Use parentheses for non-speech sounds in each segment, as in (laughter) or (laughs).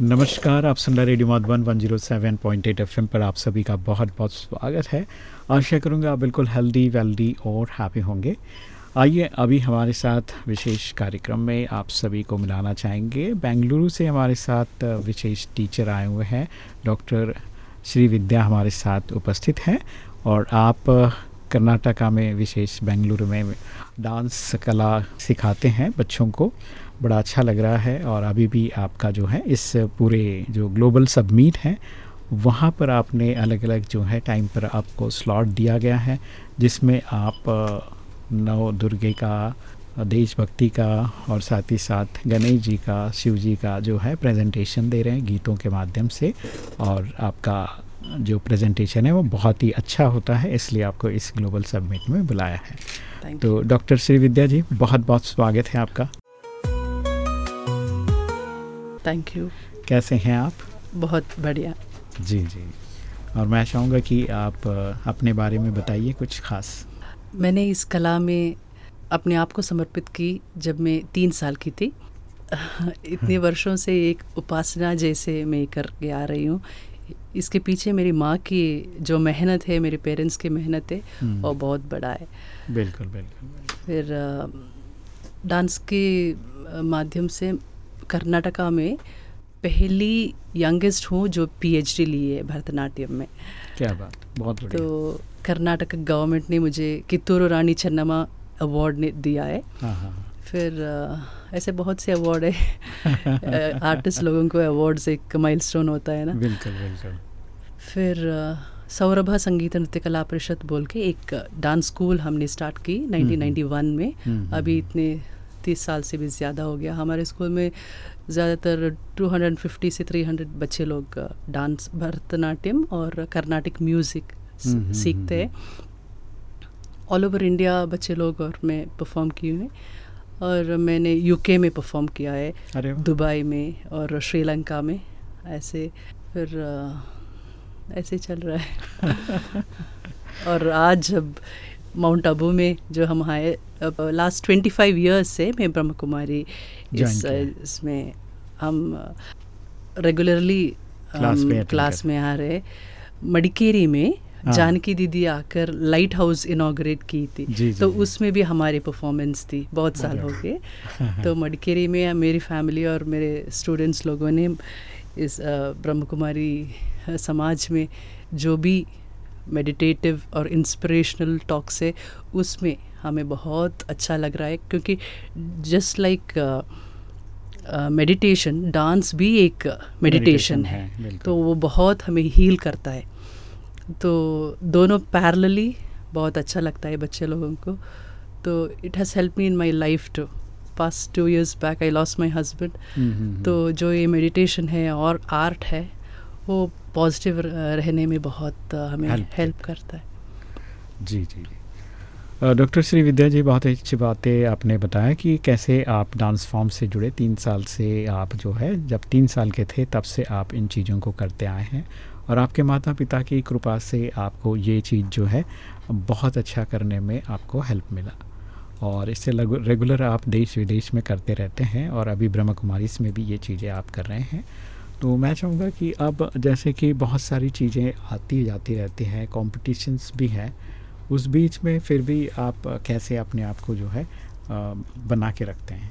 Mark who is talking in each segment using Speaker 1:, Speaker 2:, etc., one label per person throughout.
Speaker 1: नमस्कार, आप सुन रहे रेडियो मधुबन 107.8 एफएम पर आप सभी का बहुत बहुत स्वागत है। आशा करूँगा आप बिल्कुल हेल्दी वेल्दी और हैप्पी होंगे। आइए, अभी हमारे साथ विशेष कार्यक्रम में आप सभी को मिलाना चाहेंगे। बेंगलुरु से हमारे साथ विशेष टीचर आए हुए हैं डॉक्टर श्री विद्या हमारे साथ उपस्थित हैं और आप कर्नाटका में, विशेष बेंगलुरु में डांस कला सिखाते हैं बच्चों को। बड़ा अच्छा लग रहा है और अभी भी आपका जो है, इस पूरे जो ग्लोबल सबमीट है, वहाँ पर आपने अलग अलग जो है टाइम पर आपको स्लॉट दिया गया है, जिसमें आप नव दुर्गे का, देशभक्ति का और साथ ही साथ गणेश जी का, शिव जी का जो है प्रेजेंटेशन दे रहे हैं गीतों के माध्यम से और आपका जो प्रेजेंटेशन है वो बहुत ही अच्छा होता है इसलिए आपको इस ग्लोबल सबमिट में बुलाया है। तो डॉक्टर श्री विद्या जी बहुत बहुत स्वागत है आपका।
Speaker 2: थैंक यू
Speaker 1: कैसे हैं आप?
Speaker 2: बहुत बढ़िया।
Speaker 1: जी जी। और मैं चाहूँगा कि आप अपने बारे में बताइए कुछ खास।
Speaker 2: मैंने इस कला में अपने आप को समर्पित की जब मैं तीन साल की थी। (laughs) इतने। वर्षों से एक उपासना जैसे मैं करके आ रही हूँ इसके पीछे मेरी माँ की जो मेहनत है मेरे पेरेंट्स की मेहनत है हम्म। वो बहुत बड़ा है।
Speaker 1: बिल्कुल बिल्कुल।
Speaker 2: फिर डांस के माध्यम से कर्नाटका में पहली यंगेस्ट हूँ जो पीएचडी ली है भरतनाट्यम में।
Speaker 1: क्या बात बहुत बढ़िया।
Speaker 2: तो कर्नाटक गवर्नमेंट ने मुझे कित्तूर रानी चन्नमा अवार्ड ने दिया है हाँ, हाँ, फिर ऐसे बहुत से अवार्ड है। आर्टिस्ट लोगों को अवार्ड्स एक माइलस्टोन होता है ना?
Speaker 1: बिल्कुल बिल्कुल।
Speaker 2: फिर सौरभा संगीत नृत्य कला परिषद बोल के एक डांस स्कूल हमने स्टार्ट की 1991 हम्म, हम्म। में हम्म, अभी इतने तीस साल से भी ज़्यादा हो गया। हमारे स्कूल में ज़्यादातर 250 से 300 बच्चे लोग डांस भरतनाट्यम और कर्नाटिक म्यूज़िक हम्म, हम्म, सीखते हम्म, हैं। ऑल ओवर इंडिया बच्चे लोग और मैं परफॉर्म की हूँ। और मैंने यूके में परफॉर्म किया है दुबई में और श्रीलंका में ऐसे फिर ऐसे चल रहा है। (laughs) और आज जब माउंट आबू में जो हम आए लास्ट ट्वेंटी फाइव ईयर्स से मैं ब्रह्म कुमारी इस इसमें हम रेगुलरली क्लास में आ रहे मडिकेरी में। जानकी दीदी आकर लाइट हाउस इनाग्रेट की थी। जी, तो जी, उसमें भी हमारी परफॉर्मेंस थी बहुत साल हो गए। (laughs) तो मडकेरी में मेरी फैमिली और मेरे स्टूडेंट्स लोगों ने इस ब्रह्म कुमारी समाज में जो भी मेडिटेटिव और इंस्पिरेशनल टॉक्स है उसमें हमें बहुत अच्छा लग रहा है। क्योंकि जस्ट लाइक मेडिटेशन डांस भी एक मेडिटेशन है, है तो वो बहुत हमें हील करता है। तो दोनों पैरलली बहुत अच्छा लगता है बच्चे लोगों को। तो it has help me in my life to past two years back I lost my husband तो जो ये मेडिटेशन है और आर्ट है वो पॉजिटिव रहने में बहुत हमें हेल्प करता है।
Speaker 1: जी जी डॉक्टर श्री विद्या जी बहुत अच्छी बातें आपने बताया कि कैसे आप डांस फॉर्म से जुड़े। तीन साल से आप जो है जब तीन साल के थे तब से आप इन चीज़ों को करते आए हैं। और आपके माता पिता की कृपा से आपको ये चीज़ जो है, बहुत अच्छा करने में आपको हेल्प मिला। और इससे रेगुलर आप देश विदेश में करते रहते हैं और अभी ब्रह्म कुमारी में भी ये चीज़ें आप कर रहे हैं। तो मैं चाहूँगा कि अब जैसे कि बहुत सारी चीज़ें आती जाती रहती हैं कॉम्पिटिशन्स भी हैं, उस बीच में फिर भी आप कैसे अपने आप को जो है बना के रखते हैं?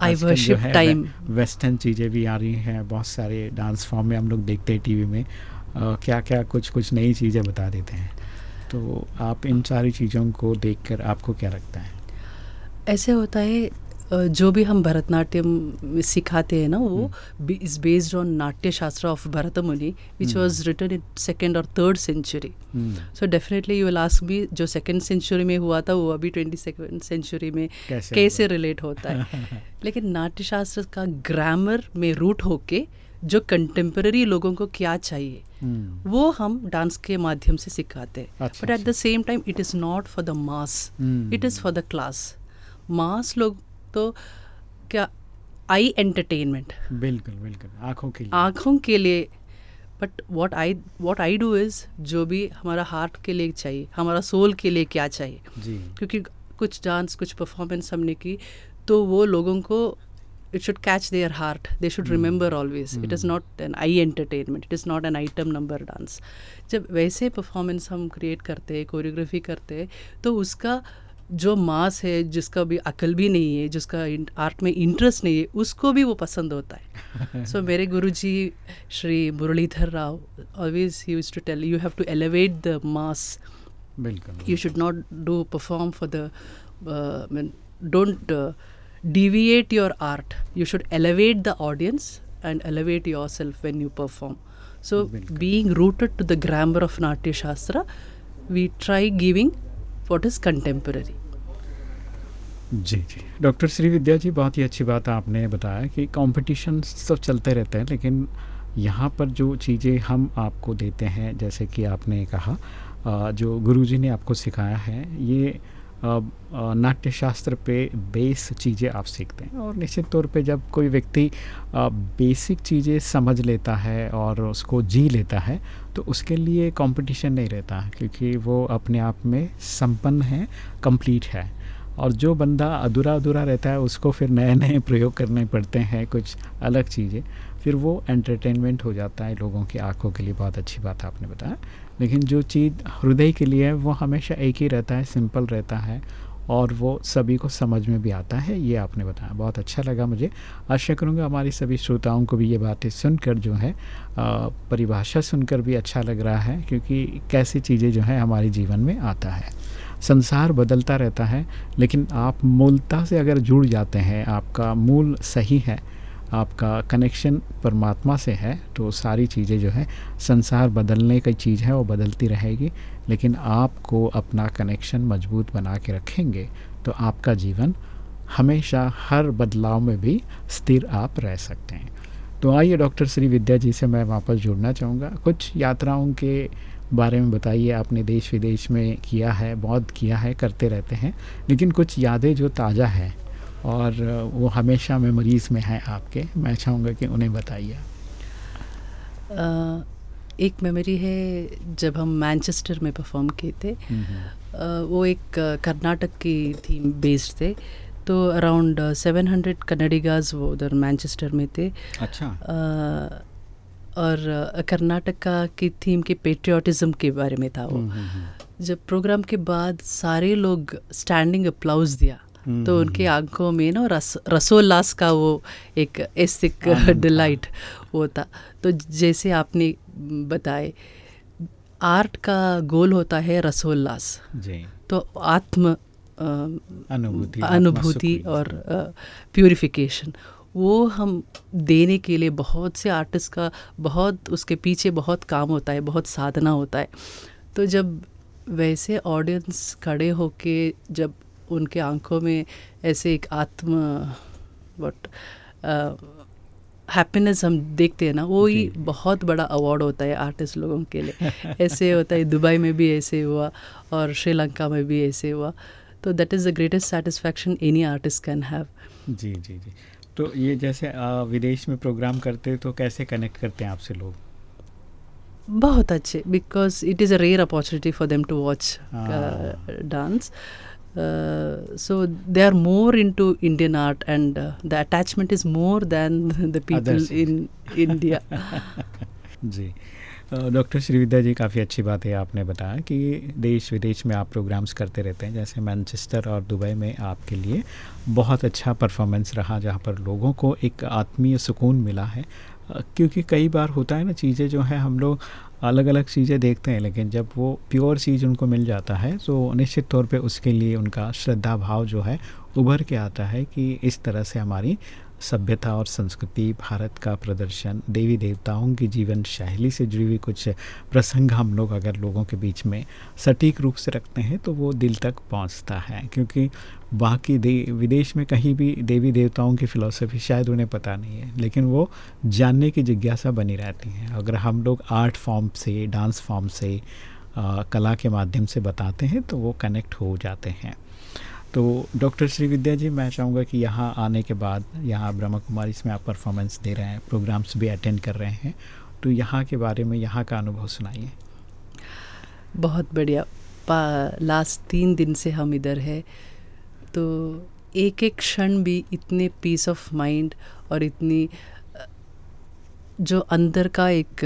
Speaker 2: आई वर्शिप टाइम
Speaker 1: वेस्टर्न चीज़ें भी आ रही हैं बहुत सारे डांस फॉर्म में हम लोग देखते हैं टीवी में। आ, क्या क्या कुछ कुछ नई चीज़ें बता देते हैं। तो आप इन सारी चीज़ों को देखकर आपको क्या लगता है?
Speaker 2: ऐसे होता है जो भी हम भरतनाट्यम सिखाते हैं ना वो इज़ बेस्ड ऑन नाट्य Shastra of Bharat Muni which was written in second और third century so definitely you last भी जो सेकेंड सेंचुरी में हुआ था वो अभी ट्वेंटी सेकेंड सेंचुरी में कैसे, कैसे रिलेट होता है? (laughs) लेकिन नाट्य शास्त्र का ग्रामर में रूट होके जो कंटेम्प्रेरी लोगों को क्या चाहिए hmm. वो हम डांस के माध्यम से सिखाते हैं। But at the same time it is not for the mass it is for the class mass लोग तो क्या आई एंटरटेनमेंट
Speaker 1: बिल्कुल बिल्कुल आँखों के लिए।
Speaker 2: आँखों के लिए। But what I what I do is जो भी हमारा हार्ट के लिए चाहिए हमारा सोल के लिए क्या चाहिए?
Speaker 1: जी।
Speaker 2: क्योंकि कुछ डांस कुछ परफॉर्मेंस हमने की तो वो लोगों को it should catch their heart they should remember always. It is not an eye entertainment it is not an item number dance. जब वैसे परफॉर्मेंस हम क्रिएट करते हैं कोरियोग्राफी करते हैं तो उसका जो मास है जिसका भी अकल भी नहीं है जिसका आर्ट में इंटरेस्ट नहीं है उसको भी वो पसंद होता है। सो (laughs) so, मेरे Guruji Shri Muralidhar Rao always he used to tell you have to elevate the mass you should not do perform for the don't deviate your art you should elevate the audience and elevate yourself when you perform
Speaker 1: so
Speaker 2: being rooted to the grammar of Natya Shastra we try giving what is contemporary
Speaker 1: ji ji. Doctor Shri Vidya ji, बहुत ही अच्छी बात आपने बताया कि competition सब चलते रहते हैं, लेकिन यहाँ पर जो चीज़ें हम आपको देते हैं, जैसे कि आपने कहा जो गुरुजी ने आपको सिखाया है, ये नाट्य शास्त्र पे बेस चीज़ें आप सीखते हैं और निश्चित तौर पे जब कोई व्यक्ति बेसिक चीज़ें समझ लेता है और उसको जी लेता है तो उसके लिए कंपटीशन नहीं रहता क्योंकि वो अपने आप में संपन्न है, कंप्लीट है। और जो बंदा अधूरा अधूरा रहता है, उसको फिर नए नए (laughs) प्रयोग करने पड़ते हैं, कुछ अलग चीज़ें। फिर वो एंटरटेनमेंट हो जाता है लोगों की आँखों के लिए, बहुत अच्छी बात आपने बताया। लेकिन जो चीज़ हृदय के लिए है, वो हमेशा एक ही रहता है सिंपल रहता है और वो सभी को समझ में भी आता है, ये आपने बताया। बहुत अच्छा लगा मुझे। आशा करूँगा हमारी सभी श्रोताओं को भी ये बातें सुनकर जो है परिभाषा सुनकर भी अच्छा लग रहा है, क्योंकि कैसी चीज़ें जो है हमारे जीवन में आता है। संसार बदलता रहता है, लेकिन आप मूलता से अगर जुड़ जाते हैं, आपका मूल सही है, आपका कनेक्शन परमात्मा से है तो सारी चीज़ें जो है, संसार बदलने की चीज़ है, वो बदलती रहेगी। लेकिन आपको अपना कनेक्शन मज़बूत बना के रखेंगे तो आपका जीवन हमेशा हर बदलाव में भी स्थिर आप रह सकते हैं। तो आइए डॉक्टर श्री विद्या जी से मैं वापस जुड़ना चाहूँगा। कुछ यात्राओं के बारे में बताइए आपने देश विदेश में किया है बहुत किया है करते रहते हैं लेकिन कुछ यादें जो ताज़ा है और वो हमेशा मेमोरीज़ में हैं आपके मैं चाहूँगा कि उन्हें बताइए।
Speaker 2: एक मेमोरी है जब हम मैनचेस्टर में परफॉर्म किए थे। वो एक कर्नाटक की थीम बेस्ड थे। तो अराउंड सेवन हंड्रेड कन्नडिगाज वो उधर मैनचेस्टर में थे।
Speaker 1: अच्छा।
Speaker 2: और कर्नाटका की थीम के पेट्रियाटिज़म के बारे में था वो। जब प्रोग्राम के बाद सारे लोग स्टैंडिंग अप्लाउज दिया तो उनके आँखों में ना रस रसोल्लास का वो एक
Speaker 1: था।
Speaker 2: डिलाइट वो था। तो जैसे आपने बताए आर्ट का गोल होता है रसोल्लास। तो आत्म
Speaker 1: अनुभूति
Speaker 2: अनुभूति और प्यूरिफिकेशन वो हम देने के लिए बहुत से आर्टिस्ट का बहुत उसके पीछे बहुत काम होता है बहुत साधना होता है। तो जब वैसे ऑडियंस खड़े होके जब उनके आँखों में ऐसे एक आत्म वट हैप्पीनेस हम देखते हैं ना वो ही बहुत बड़ा अवार्ड होता है आर्टिस्ट लोगों के लिए। (laughs) ऐसे होता है दुबई में भी ऐसे हुआ और श्रीलंका में भी ऐसे हुआ। तो that is the greatest satisfaction any artist can have
Speaker 1: ji ji ji. तो ये जैसे विदेश में प्रोग्राम करते तो कैसे कनेक्ट करते हैं आपसे लोग?
Speaker 2: बहुत अच्छे because it is a rare opportunity for them to watch dance so they are more into Indian art and the attachment is more than
Speaker 1: the people
Speaker 2: in India
Speaker 1: ji. Doctor Shrividya ji, काफ़ी अच्छी बात है, आपने बताया कि देश विदेश में आप प्रोग्राम्स करते रहते हैं, जैसे मैनचेस्टर और दुबई में आपके लिए बहुत अच्छा परफॉर्मेंस रहा, जहाँ पर लोगों को एक आत्मीय सुकून मिला है। क्योंकि कई बार होता है ना, चीज़ें जो है, हम लोग अलग अलग चीज़ें देखते हैं, लेकिन जब वो प्योर चीज़ उनको मिल जाता है तो निश्चित तौर पे उसके लिए उनका श्रद्धा भाव जो है, उभर के आता है कि इस तरह से हमारी सभ्यता और संस्कृति भारत का प्रदर्शन देवी देवताओं की जीवन शैली से जुड़ी हुई कुछ प्रसंग हम लोग अगर लोगों के बीच में सटीक रूप से रखते हैं तो वो दिल तक पहुँचता है। क्योंकि बाकी दे विदेश में कहीं भी देवी देवताओं की फ़िलॉसफी शायद उन्हें पता नहीं है लेकिन वो जानने की जिज्ञासा बनी रहती है। अगर हम लोग आर्ट फॉर्म से डांस फॉर्म से आ, कला के माध्यम से बताते हैं तो वो कनेक्ट हो जाते हैं। तो डॉक्टर श्री विद्या जी, मैं चाहूँगा कि यहाँ आने के बाद, यहाँ ब्रह्मा कुमारी इसमें आप परफॉर्मेंस दे रहे हैं प्रोग्राम्स भी अटेंड कर रहे हैं तो यहाँ के बारे में, यहाँ का अनुभव सुनाइए।
Speaker 2: बहुत बढ़िया। लास्ट तीन दिन से हम इधर है तो एक एक क्षण भी इतने पीस ऑफ़ माइंड और इतनी जो अंदर का एक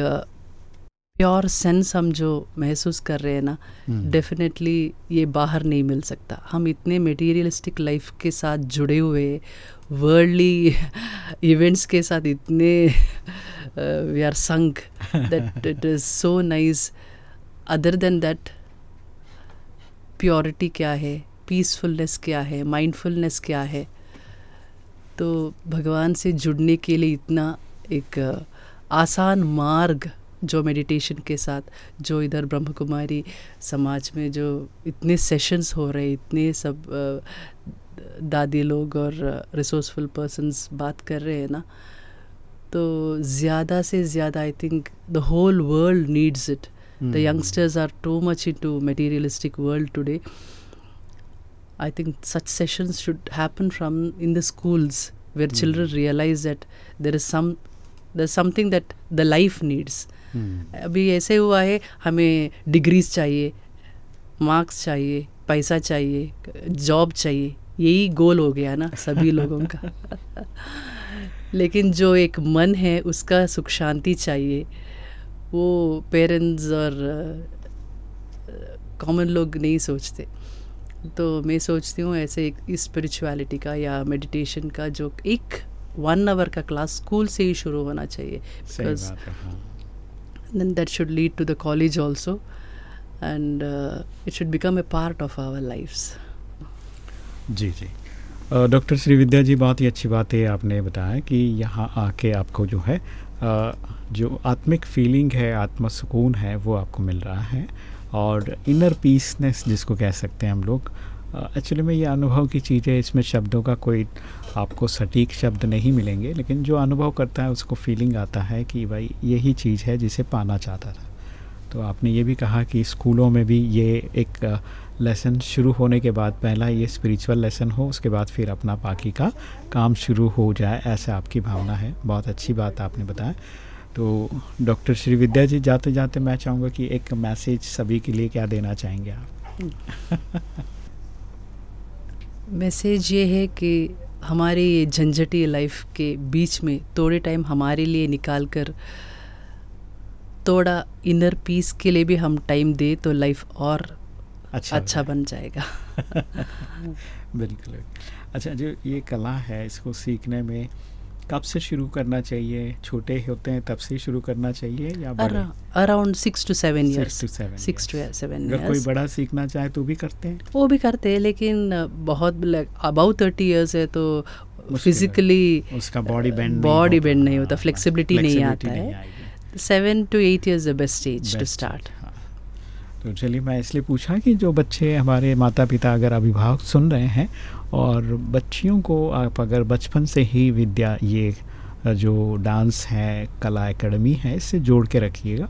Speaker 2: प्योर सेंस हम जो महसूस कर रहे हैं ना डेफिनेटली हम्म। ये बाहर नहीं मिल सकता। हम इतने मटेरियलिस्टिक लाइफ के साथ जुड़े हुए वर्ल्डली इवेंट्स (laughs) के साथ इतने we are sung that it is so nice other than that purity क्या है? पीसफुलनेस क्या है? माइंडफुलनेस क्या है? तो भगवान से जुड़ने के लिए इतना एक आसान मार्ग जो मेडिटेशन के साथ जो इधर ब्रह्म कुमारी समाज में जो इतने सेशंस हो रहे इतने सब दादी लोग और रिसोर्सफुल पर्सनस बात कर रहे हैं ना तो ज़्यादा से ज़्यादा I think the whole world needs it the youngsters are too much into materialistic world today I think such sessions should happen from in the schools where mm. children realize that there is some there's something that the life needs. Hmm. अभी ऐसे हुआ है हमें degrees चाहिए marks चाहिए पैसा चाहिए job चाहिए यही गोल हो गया ना सभी (laughs) लोगों का। लेकिन जो एक मन है उसका सुख शांति चाहिए वो पेरेंट्स और कॉमन लोग नहीं सोचते। तो मैं सोचती हूँ ऐसे एक स्पिरिचुअलिटी का या मेडिटेशन का जो एक वन आवर का क्लास स्कूल से ही शुरू होना चाहिए। Because then that should lead to the college also and it should become a part of our lives
Speaker 1: ji ji. Doctor Shri Vidya ji, बहुत ही अच्छी बात है आपने बताया कि यहाँ आके आपको जो है जो आत्मिक फीलिंग है आत्मा सुकून है, वो आपको मिल रहा है। और इनर पीसनेस जिसको कह सकते हैं हम लोग एक्चुअली में ये अनुभव की चीज़ है इसमें शब्दों का कोई आपको सटीक शब्द नहीं मिलेंगे, लेकिन जो अनुभव करता है, उसको फीलिंग आता है कि भाई, यही चीज़ है जिसे पाना चाहता था। तो आपने ये भी कहा कि स्कूलों में भी ये एक लेसन शुरू होने के बाद पहला ये स्पिरिचुअल लेसन हो, उसके बाद फिर अपना बाकी का काम शुरू हो जाए, ऐसा आपकी भावना है। बहुत अच्छी बात आपने बताया। तो डॉक्टर श्री विद्या जी जाते जाते मैं चाहूँगा कि एक मैसेज सभी के लिए क्या देना चाहेंगे आप? (laughs)
Speaker 2: मैसेज ये है कि हमारे ये झंझटी लाइफ के बीच में थोड़े टाइम हमारे लिए निकाल कर थोड़ा इनर पीस के लिए भी हम टाइम दे तो लाइफ और अच्छा अच्छा बन जाएगा। (laughs)
Speaker 1: बिल्कुल। अच्छा जो ये कला है इसको सीखने में कब से शुरू करना चाहिए? छोटे होते हैं तब से शुरू करना चाहिए या
Speaker 2: around six to seven years
Speaker 1: six to seven अगर कोई बड़ा सीखना चाहे तो भी करते हैं।
Speaker 2: वो भी करते हैं लेकिन बहुत अबाउट थर्टी ईयर्स है तो फिजिकली
Speaker 1: उसका बॉडी बेंड
Speaker 2: बॉडी बेंड नहीं होता फ्लेक्सिबिलिटी नहीं आता है। Seven to eight years the best age to start
Speaker 1: तो चलिए मैं इसलिए पूछा कि जो बच्चे हमारे माता पिता अगर अभिभावक सुन रहे हैं और बच्चियों को आप अगर बचपन से ही विद्या, ये जो डांस है, कला एकेडमी है, इससे जोड़ के रखिएगा।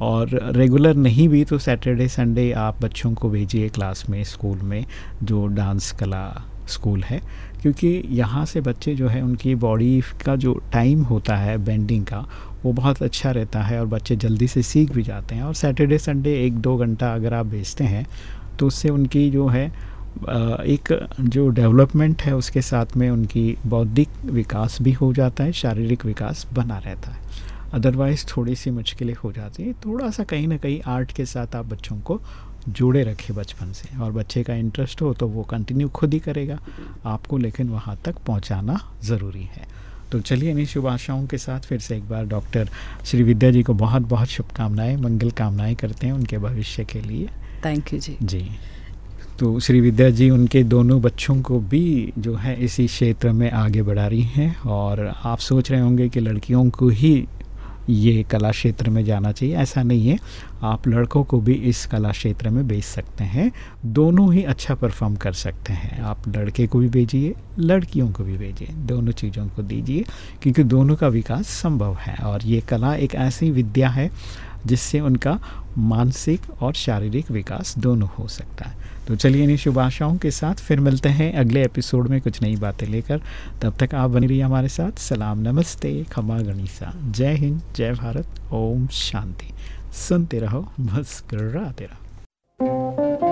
Speaker 1: और रेगुलर नहीं भी तो सैटरडे, संडे आप बच्चों को भेजिए क्लास में, स्कूल में जो डांस कला स्कूल है, क्योंकि यहाँ से बच्चे जो है, उनकी बॉडी का जो टाइम होता है बेंडिंग का, वो बहुत अच्छा रहता है और बच्चे जल्दी से सीख भी जाते हैं। और सैटरडे, संडे एक दो घंटा अगर आप भेजते हैं तो उससे उनकी जो है एक जो डेवलपमेंट है, उसके साथ में उनकी बौद्धिक विकास भी हो जाता है, शारीरिक विकास बना रहता है। अदरवाइज़ थोड़ी सी मुश्किलें हो जाती हैं। थोड़ा सा कहीं ना कहीं आर्ट के साथ आप बच्चों को जोड़े रखे बचपन से। और बच्चे का इंटरेस्ट हो तो वो कंटिन्यू खुद ही करेगा। आपको लेकिन वहाँ तक पहुँचाना ज़रूरी है। तो चलिए इन्हीं शुभ आशाओं के साथ फिर से एक बार डॉक्टर श्री विद्या जी को बहुत बहुत शुभकामनाएँ मंगल कामनाएँ करते हैं उनके भविष्य के लिए।
Speaker 2: Thank you ji.
Speaker 1: जी। तो श्री विद्या जी उनके दोनों बच्चों को भी जो है इसी क्षेत्र में आगे बढ़ा रही हैं और आप सोच रहे होंगे कि लड़कियों को ही ये कला क्षेत्र में जाना चाहिए। ऐसा नहीं है। आप लड़कों को भी इस कला क्षेत्र में भेज सकते हैं। दोनों ही अच्छा परफॉर्म कर सकते हैं। आप लड़के को भी भेजिए लड़कियों को भी भेजिए दोनों चीज़ों को दीजिए, क्योंकि दोनों का विकास संभव है। और ये कला एक ऐसी विद्या है, जिससे उनका मानसिक और शारीरिक विकास दोनों हो सकता है। तो चलिए इन्हीं शुभ आशाओं के साथ फिर मिलते हैं अगले एपिसोड में कुछ नई बातें लेकर। तब तक आप बनी रहिए हमारे साथ। सलाम, नमस्ते, खमा गणिसा। जय हिंद, जय भारत, ओम शांति। सुनते रहो मुस्कराते रहो।